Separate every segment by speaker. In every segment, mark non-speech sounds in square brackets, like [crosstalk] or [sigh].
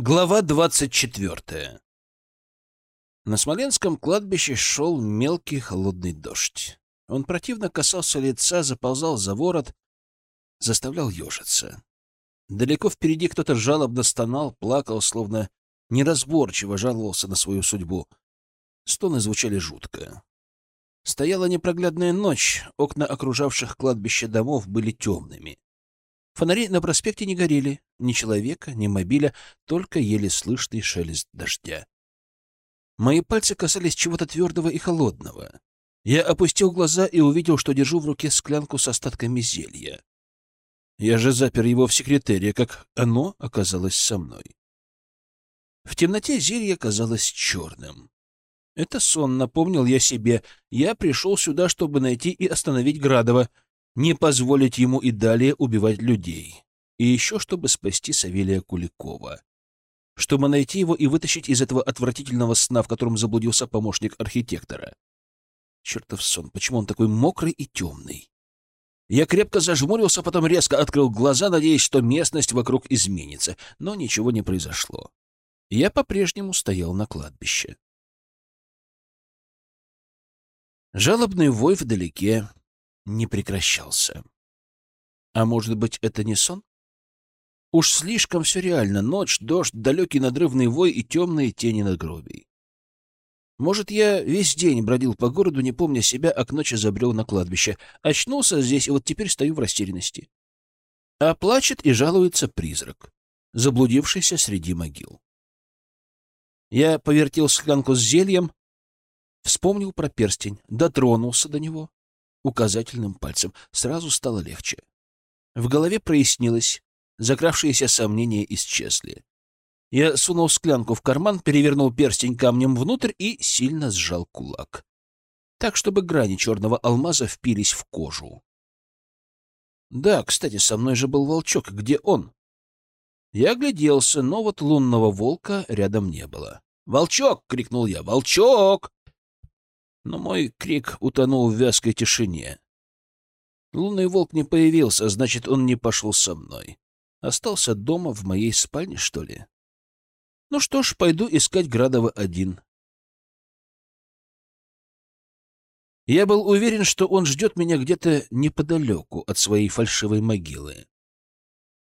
Speaker 1: Глава двадцать четвертая На Смоленском кладбище шел мелкий холодный дождь. Он противно касался лица, заползал за ворот, заставлял ежиться. Далеко впереди кто-то жалобно стонал, плакал, словно неразборчиво жаловался на свою судьбу. Стоны звучали жутко. Стояла непроглядная ночь, окна окружавших кладбище домов были темными. Фонари на проспекте не горели, ни человека, ни мобиля, только еле слышный шелест дождя. Мои пальцы касались чего-то твердого и холодного. Я опустил глаза и увидел, что держу в руке склянку с остатками зелья. Я же запер его в секретаре, как оно оказалось со мной. В темноте зелье казалось черным. Это сон, напомнил я себе. Я пришел сюда, чтобы найти и остановить Градова — не позволить ему и далее убивать людей. И еще, чтобы спасти Савелия Куликова. Чтобы найти его и вытащить из этого отвратительного сна, в котором заблудился помощник архитектора. Чертов сон, почему он такой мокрый и темный? Я крепко зажмурился, потом резко открыл глаза, надеясь, что местность вокруг изменится, но ничего не произошло. Я по-прежнему стоял на кладбище. Жалобный вой вдалеке, не прекращался. А может быть, это не сон? Уж слишком все реально. Ночь, дождь, далекий надрывный вой и темные тени надгробий. Может, я весь день бродил по городу, не помня себя, а к ночи забрел на кладбище. Очнулся здесь, и вот теперь стою в растерянности. А плачет и жалуется призрак, заблудившийся среди могил. Я повертел склянку с зельем, вспомнил про перстень, дотронулся до него указательным пальцем. Сразу стало легче. В голове прояснилось, закравшиеся сомнения исчезли. Я сунул склянку в карман, перевернул перстень камнем внутрь и сильно сжал кулак. Так, чтобы грани черного алмаза впились в кожу. Да, кстати, со мной же был волчок. Где он? Я огляделся, но вот лунного волка рядом не было. «Волчок!» — крикнул я. «Волчок!» Но мой крик утонул в вязкой тишине. Лунный волк не появился, значит, он не пошел со мной. Остался дома в моей спальне, что ли? Ну что ж, пойду искать Градова один. Я был уверен, что он ждет меня где-то неподалеку от своей фальшивой могилы.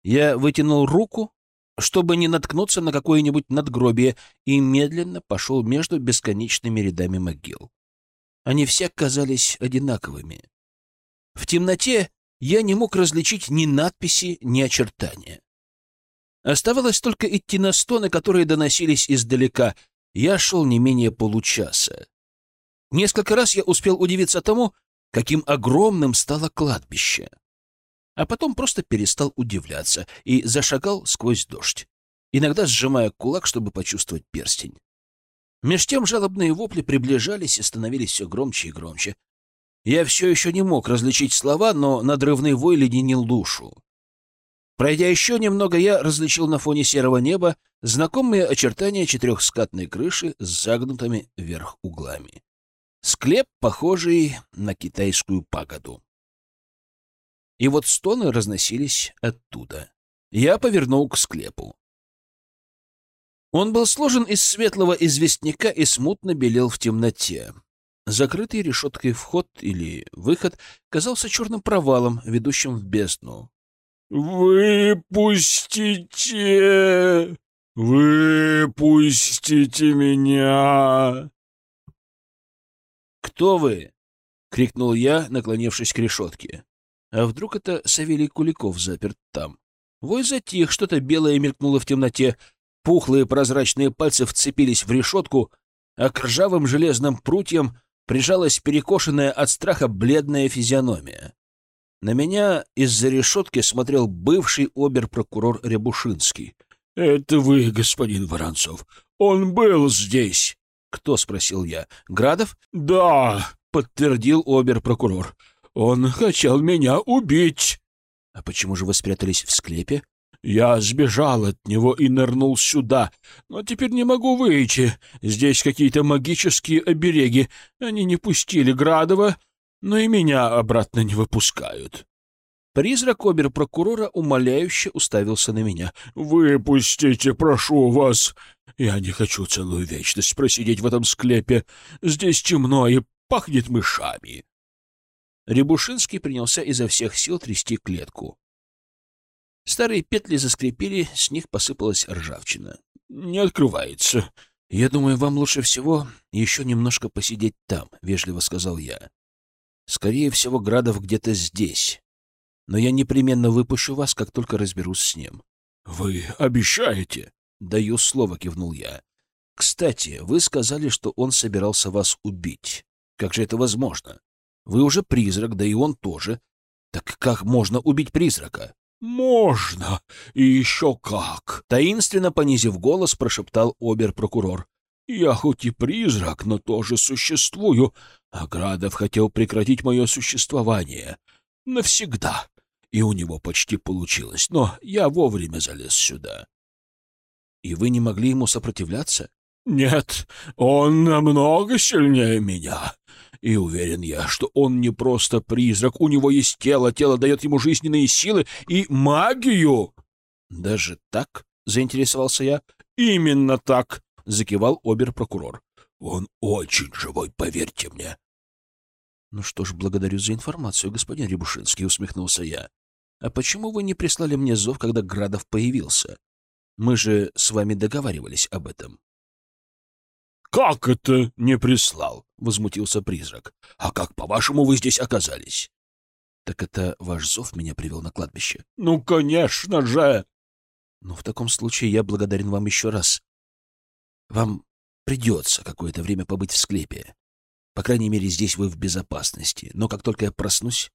Speaker 1: Я вытянул руку, чтобы не наткнуться на какое-нибудь надгробие, и медленно пошел между бесконечными рядами могил. Они все казались одинаковыми. В темноте я не мог различить ни надписи, ни очертания. Оставалось только идти на стоны, которые доносились издалека. Я шел не менее получаса. Несколько раз я успел удивиться тому, каким огромным стало кладбище. А потом просто перестал удивляться и зашагал сквозь дождь, иногда сжимая кулак, чтобы почувствовать перстень. Меж тем жалобные вопли приближались и становились все громче и громче. Я все еще не мог различить слова, но надрывный вой леденил душу. Пройдя еще немного, я различил на фоне серого неба знакомые очертания четырехскатной крыши с загнутыми вверх углами. Склеп, похожий на китайскую пагоду. И вот стоны разносились оттуда. Я повернул к склепу. Он был сложен из светлого известняка и смутно белел в темноте. Закрытый решеткой вход или выход казался черным провалом, ведущим в бездну. «Выпустите! Выпустите меня!» «Кто вы?» — крикнул я, наклонившись к решетке. «А вдруг это Савелий Куликов заперт там?» Вой затих, что-то белое мелькнуло в темноте — Пухлые прозрачные пальцы вцепились в решетку, а к ржавым железным прутьям прижалась перекошенная от страха бледная физиономия. На меня из-за решетки смотрел бывший обер-прокурор Рябушинский. — Это вы, господин Воронцов. Он был здесь. — Кто? — спросил я. — Градов? — Да, — подтвердил обер-прокурор. — Он хотел меня убить. — А почему же вы спрятались в склепе? Я сбежал от него и нырнул сюда, но теперь не могу выйти. Здесь какие-то магические обереги. Они не пустили Градова, но и меня обратно не выпускают. Призрак обер-прокурора умоляюще уставился на меня.
Speaker 2: «Выпустите, прошу вас! Я не хочу целую вечность просидеть в этом склепе. Здесь темно и пахнет мышами!»
Speaker 1: Рябушинский принялся изо всех сил трясти клетку. Старые петли заскрипели, с них посыпалась ржавчина.
Speaker 2: «Не открывается».
Speaker 1: «Я думаю, вам лучше всего еще немножко посидеть там», — вежливо сказал я. «Скорее всего, Градов где-то здесь. Но я непременно выпущу вас, как только разберусь с ним».
Speaker 2: «Вы обещаете?»
Speaker 1: «Даю слово», — кивнул я. «Кстати, вы сказали, что он собирался вас убить. Как же это возможно? Вы уже призрак, да и он тоже. Так как можно убить призрака?»
Speaker 2: «Можно! И еще как!»
Speaker 1: — таинственно понизив голос, прошептал обер-прокурор.
Speaker 2: «Я хоть и призрак, но тоже существую. Аградов хотел прекратить мое существование. Навсегда. И у него почти получилось, но я вовремя залез сюда».
Speaker 1: «И вы не могли ему сопротивляться?»
Speaker 2: «Нет, он намного сильнее меня. И уверен я, что он не просто призрак, у него есть тело, тело дает ему жизненные силы и магию.
Speaker 1: Даже так? Заинтересовался я.
Speaker 2: Именно так,
Speaker 1: закивал обер-прокурор.
Speaker 2: Он очень живой, поверьте мне.
Speaker 1: Ну что ж, благодарю за информацию, господин Рябушинский, усмехнулся я. А почему вы не прислали мне зов, когда Градов появился? Мы же с вами договаривались об этом.
Speaker 2: «Как это не прислал?» — возмутился призрак. «А как, по-вашему, вы здесь оказались?»
Speaker 1: «Так это ваш зов меня привел на кладбище?»
Speaker 2: «Ну, конечно же!»
Speaker 1: «Ну, в таком случае я благодарен вам еще раз. Вам придется какое-то время побыть в склепе. По крайней мере, здесь вы в безопасности. Но как только я проснусь,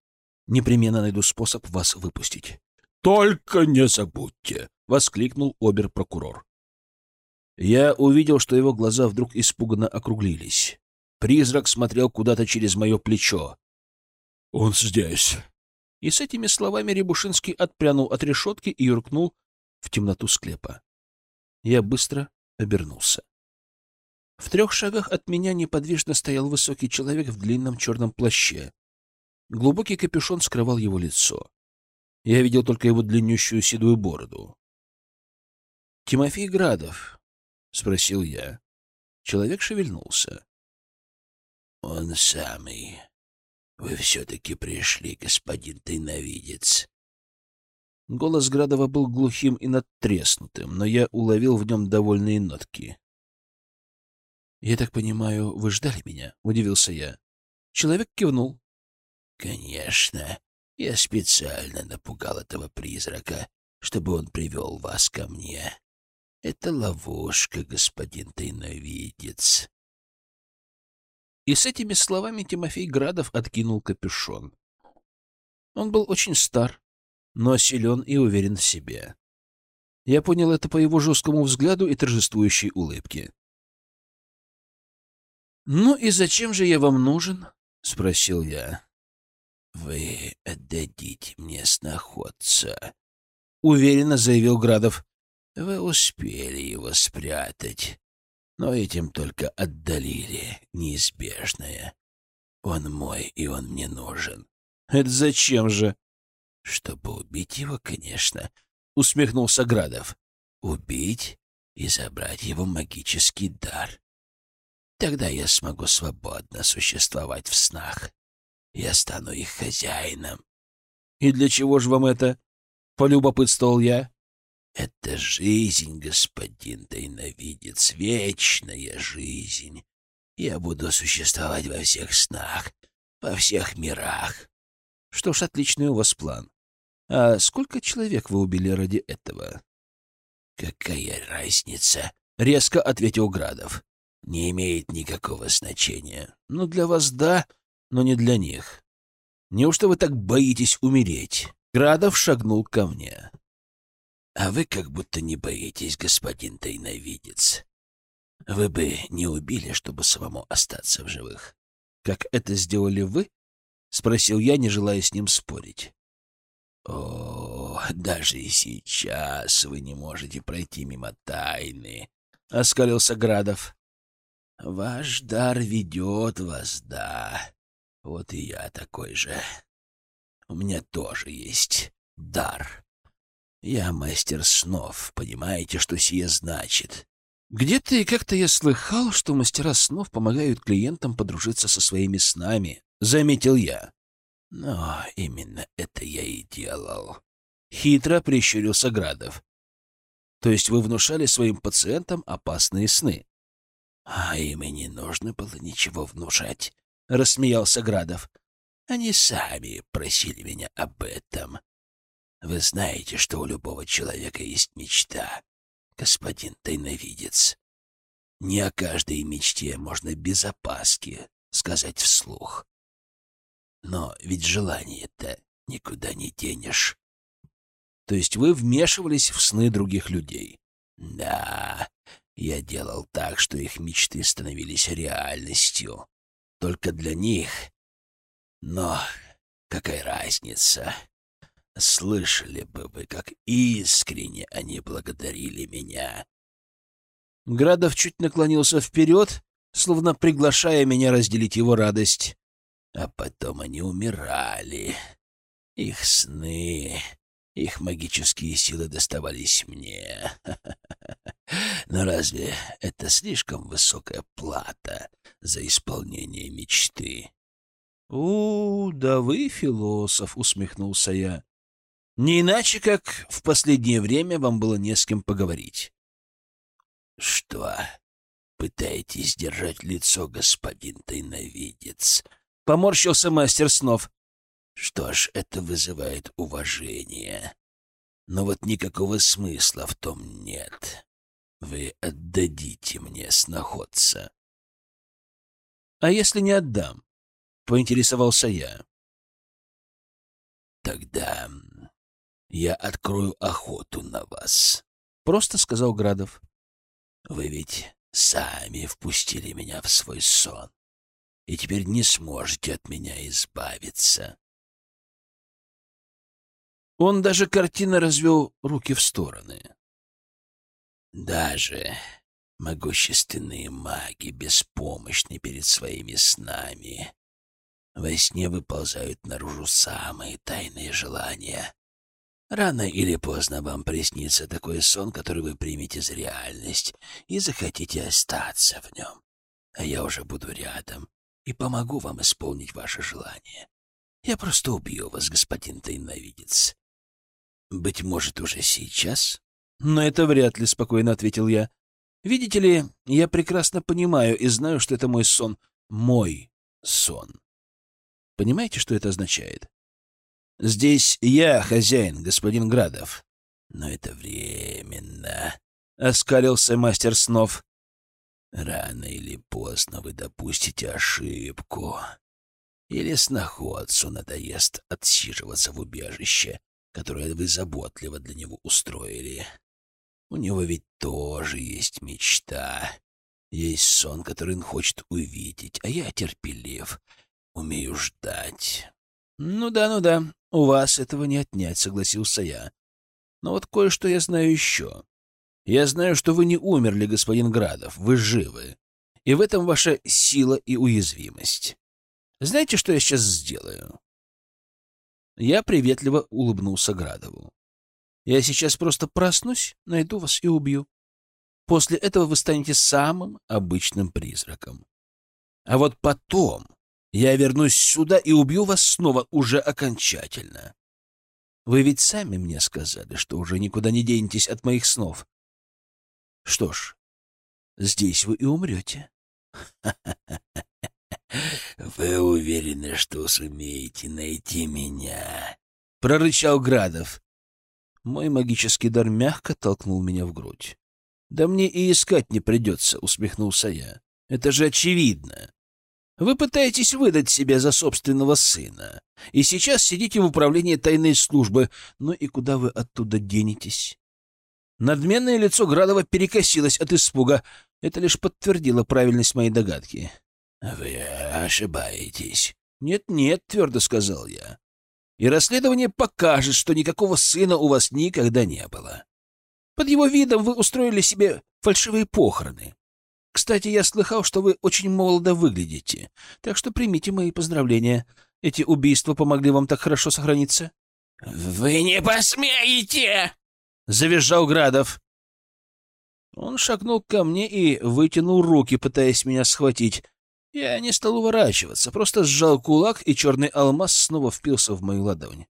Speaker 1: непременно найду способ вас выпустить».
Speaker 2: «Только не забудьте!»
Speaker 1: — воскликнул обер-прокурор. Я увидел, что его глаза вдруг испуганно округлились. Призрак смотрел куда-то через мое плечо.
Speaker 2: «Он здесь!»
Speaker 1: И с этими словами Рябушинский отпрянул от решетки и юркнул в темноту склепа. Я быстро обернулся. В трех шагах от меня неподвижно стоял высокий человек в длинном черном плаще. Глубокий капюшон скрывал его лицо. Я видел только его длиннющую седую бороду. Тимофей Градов, — спросил я. Человек шевельнулся.
Speaker 3: — Он самый. Вы все-таки пришли, господин тайновидец.
Speaker 1: Голос Градова был глухим и надтреснутым, но я уловил в нем довольные нотки. — Я так понимаю, вы ждали меня? — удивился я. Человек кивнул.
Speaker 3: — Конечно. Я специально напугал этого призрака, чтобы он привел вас ко мне. Это ловушка, господин тайновидец.
Speaker 1: И с этими словами Тимофей Градов откинул капюшон. Он был очень стар, но силен и уверен в себе. Я понял это по его жесткому взгляду и торжествующей улыбке. «Ну и зачем же я вам нужен?» — спросил я.
Speaker 3: «Вы отдадите мне сноходца», —
Speaker 1: уверенно заявил Градов.
Speaker 3: Вы успели его спрятать, но этим только отдалили неизбежное. Он мой, и он мне нужен.
Speaker 1: Это зачем же?
Speaker 3: Чтобы убить его, конечно, —
Speaker 1: усмехнулся Градов.
Speaker 3: Убить и забрать его магический дар. Тогда я смогу свободно существовать в снах. Я стану их хозяином.
Speaker 1: — И для чего же вам это? — полюбопытствовал я.
Speaker 3: Это жизнь, господин тайновидец, вечная жизнь. Я буду существовать во всех снах, во всех мирах.
Speaker 1: Что ж, отличный у вас план. А сколько человек вы убили ради этого?
Speaker 3: Какая разница?
Speaker 1: Резко ответил Градов.
Speaker 3: Не имеет никакого значения.
Speaker 1: Ну, для вас да, но не для них. Неужто вы так боитесь умереть? Градов шагнул ко мне.
Speaker 3: А вы как будто не боитесь, господин тайновидец. Вы бы не убили, чтобы самому остаться в живых.
Speaker 1: Как это сделали вы? Спросил я, не желая с ним спорить.
Speaker 3: О, даже и сейчас вы не можете пройти мимо тайны, — оскалился Градов. Ваш дар ведет вас, да. Вот и я такой же. У меня тоже есть дар. Я мастер снов, понимаете, что сие значит?
Speaker 1: Где-то и как-то я слыхал, что мастера снов помогают клиентам подружиться со своими снами, заметил я.
Speaker 3: Но именно это я и делал.
Speaker 1: Хитро прищурился Градов. То есть вы внушали своим пациентам опасные сны?
Speaker 3: А им и не нужно было ничего внушать,
Speaker 1: рассмеялся Градов.
Speaker 3: Они сами просили меня об этом. Вы знаете, что у любого человека есть мечта, господин тайновидец. Не о каждой мечте можно без опаски сказать вслух. Но ведь желание-то никуда не денешь.
Speaker 1: То есть вы вмешивались в сны других людей?
Speaker 3: Да, я делал так, что их мечты становились реальностью. Только для них. Но какая разница? Слышали бы вы, как искренне они благодарили меня.
Speaker 1: Градов чуть наклонился вперед, словно приглашая меня разделить его радость.
Speaker 3: А потом они умирали. Их сны, их магические силы доставались мне. [laughs] Но разве это слишком высокая плата за исполнение мечты?
Speaker 1: — У, да вы философ, — усмехнулся я. Не иначе, как в последнее время вам было не с кем поговорить.
Speaker 3: — Что, пытаетесь держать лицо, господин тайновидец?
Speaker 1: — поморщился мастер снов.
Speaker 3: — Что ж, это вызывает уважение. Но вот никакого смысла в том нет. Вы отдадите мне сноходца.
Speaker 1: — А если не отдам? — поинтересовался я.
Speaker 3: — Тогда я открою охоту на вас, —
Speaker 1: просто сказал Градов.
Speaker 3: Вы ведь сами впустили меня в свой сон, и теперь не сможете от меня избавиться.
Speaker 1: Он даже картина развел руки в стороны.
Speaker 3: Даже могущественные маги беспомощны перед своими снами. Во сне выползают наружу самые тайные желания. Рано или поздно вам приснится такой сон, который вы примете за реальность и захотите остаться в нем. А я уже буду рядом и помогу вам исполнить ваше желание. Я просто убью вас, господин тайновидец. Быть может, уже сейчас?
Speaker 1: Но это вряд ли, — спокойно ответил я. Видите ли, я прекрасно понимаю и знаю, что это мой сон. Мой сон. Понимаете, что это означает? Здесь я хозяин, господин Градов.
Speaker 3: Но это временно, —
Speaker 1: оскалился мастер снов.
Speaker 3: Рано или поздно вы допустите ошибку. Или сноходцу надоест отсиживаться в убежище, которое вы заботливо для него устроили. У него ведь тоже есть мечта. Есть сон, который он хочет увидеть, а я терпелив, умею ждать.
Speaker 1: Ну да, ну да, у вас этого не отнять, согласился я. Но вот кое-что я знаю еще. Я знаю, что вы не умерли, господин Градов, вы живы. И в этом ваша сила и уязвимость. Знаете, что я сейчас сделаю? Я приветливо улыбнулся Градову. Я сейчас просто проснусь, найду вас и убью. После этого вы станете самым обычным призраком. А вот потом я вернусь сюда и убью вас снова уже окончательно. Вы ведь сами мне сказали, что уже никуда не денетесь от моих снов. Что ж, здесь вы и умрете. [laughs]
Speaker 3: Вы уверены, что сумеете найти меня?
Speaker 1: Прорычал Градов. Мой магический дар мягко толкнул меня в грудь. Да мне и искать не придется, усмехнулся я. Это же очевидно. Вы пытаетесь выдать себя за собственного сына, и сейчас сидите в управлении тайной службы. Ну и куда вы оттуда денетесь? Надменное лицо Градова перекосилось от испуга. Это лишь подтвердило правильность моей догадки.
Speaker 3: — Вы ошибаетесь.
Speaker 1: «Нет-нет», — твердо сказал я. «И расследование покажет, что никакого сына у вас никогда не было. Под его видом вы устроили себе фальшивые похороны. Кстати, я слыхал, что вы очень молодо выглядите, так что примите мои поздравления. эти убийства помогли вам так хорошо сохраниться?
Speaker 3: — Вы не посмеете!
Speaker 1: — завизжал Градов. Он шагнул ко мне и вытянул руки, пытаясь меня схватить. Я не стал уворачиваться, просто сжал кулак, и черный алмаз снова впился в мою ладонь.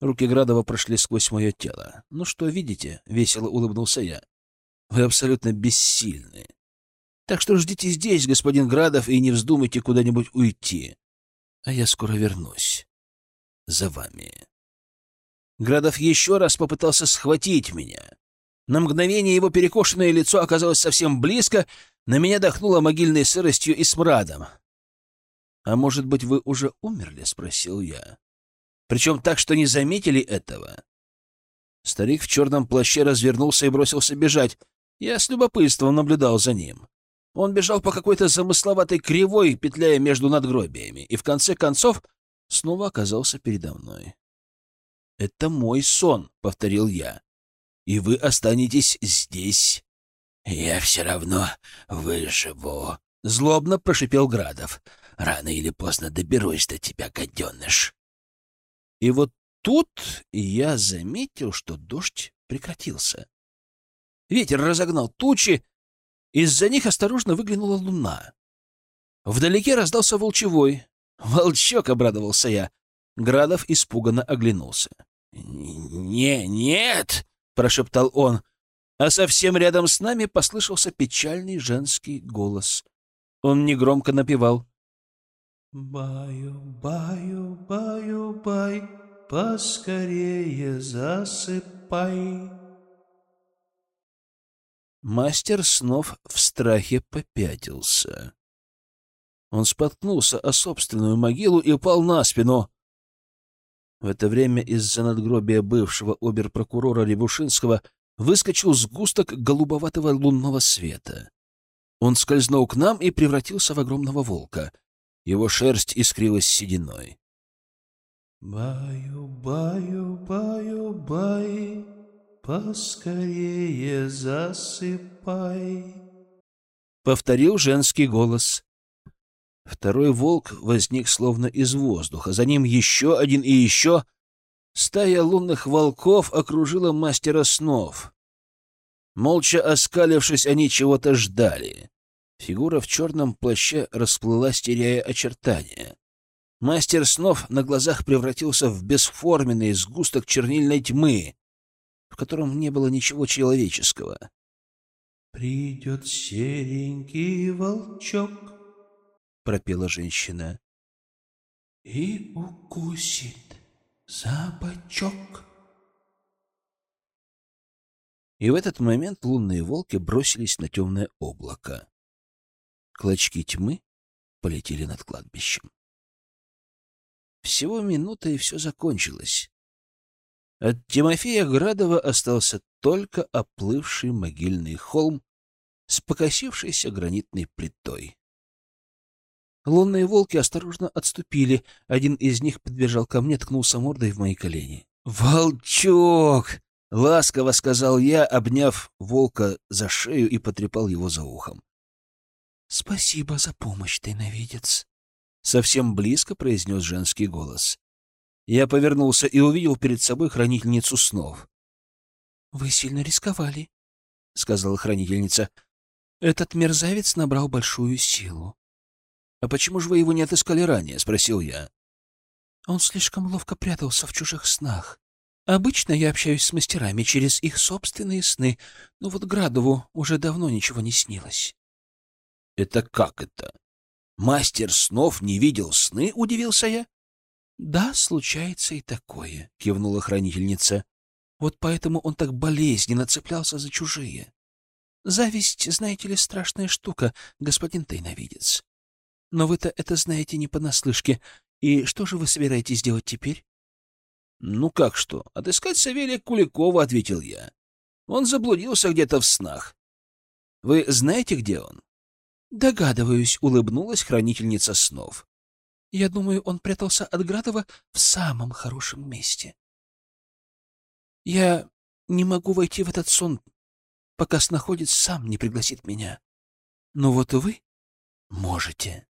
Speaker 1: Руки Градова прошли сквозь мое тело. «Ну что, видите?» — весело улыбнулся я. «Вы абсолютно бессильны. Так что ждите здесь, господин Градов, и не вздумайте куда-нибудь уйти. А я скоро вернусь. За вами». Градов еще раз попытался схватить меня. На мгновение его перекошенное лицо оказалось совсем близко, на меня дохнуло могильной сыростью и смрадом. «А может быть, вы уже умерли?» — спросил я причем так, что не заметили этого. Старик в черном плаще развернулся и бросился бежать. Я с любопытством наблюдал за ним. Он бежал по какой-то замысловатой кривой, петляя между надгробиями, и в конце концов снова оказался передо мной. «Это мой сон», — повторил я, — «и вы останетесь здесь».
Speaker 3: «Я все равно выживу», —
Speaker 1: злобно прошипел Градов.
Speaker 3: «Рано или поздно доберусь до тебя, гаденыш».
Speaker 1: И вот тут я заметил, что дождь прекратился. Ветер разогнал тучи, из-за них осторожно выглянула луна. Вдалеке раздался волчевой. «Волчок!» — обрадовался я. Градов испуганно оглянулся.
Speaker 3: «Не, нет!»
Speaker 1: — прошептал он. А совсем рядом с нами послышался печальный женский голос. Он негромко напевал. Баю, баю, баю, бай, поскорее засыпай. Мастер снов в страхе попятился. Он споткнулся о собственную могилу и упал на спину. В это время из-за надгробия бывшего оберпрокурора Рябушинского выскочил сгусток голубоватого лунного света. Он скользнул к нам и превратился в огромного волка — его шерсть искрилась сединой. «Баю, баю, баю, бай, поскорее засыпай», — повторил женский голос. Второй волк возник словно из воздуха, за ним еще один и еще. Стая лунных волков окружила мастера снов. Молча оскалившись, они чего-то ждали. Фигура в черном плаще расплылась, теряя очертания. Мастер снов на глазах превратился в бесформенный сгусток чернильной тьмы, котором не было ничего человеческого. «Придет серенький волчок», — пропела женщина, — «и укусит за бочок». И в этот момент лунные волки бросились на темное облако. Клочки тьмы полетели над кладбищем. Всего минута, и все закончилось. От Тимофея Градова остался только оплывший могильный холм с покосившейся гранитной плитой. Лунные волки осторожно отступили. Один из них подбежал ко мне, ткнулся мордой в мои колени. «Волчок!» — ласково сказал я, обняв волка за шею и потрепал его за ухом. «Спасибо за помощь, тайновидец», — совсем близко произнес женский голос. Я повернулся и увидел перед собой хранительницу снов. «Вы сильно рисковали», — сказала хранительница. «Этот мерзавец набрал большую силу». «А почему же вы его не отыскали ранее?» — спросил я. «Он слишком ловко прятался в чужих снах. Обычно я общаюсь с мастерами через их собственные сны, но вот Градову уже давно ничего не снилось». «Это как это? Мастер снов не видел сны?» — удивился я. «Да, случается и такое», — кивнула хранительница. «Вот поэтому он так болезненно цеплялся за чужие. Зависть, знаете ли, страшная штука, господин тайновидец. Но вы-то это знаете не понаслышке. И что же вы собираетесь делать теперь?» «Ну как что? Отыскать Савелия Куликова», — ответил я. «Он заблудился где-то в снах. Вы знаете, где он?» «Догадываюсь», — улыбнулась хранительница снов. «Я думаю, он прятался от Градова в самом хорошем месте. Я не могу войти в этот сон, пока снаходец сам не пригласит меня. Но вот вы можете».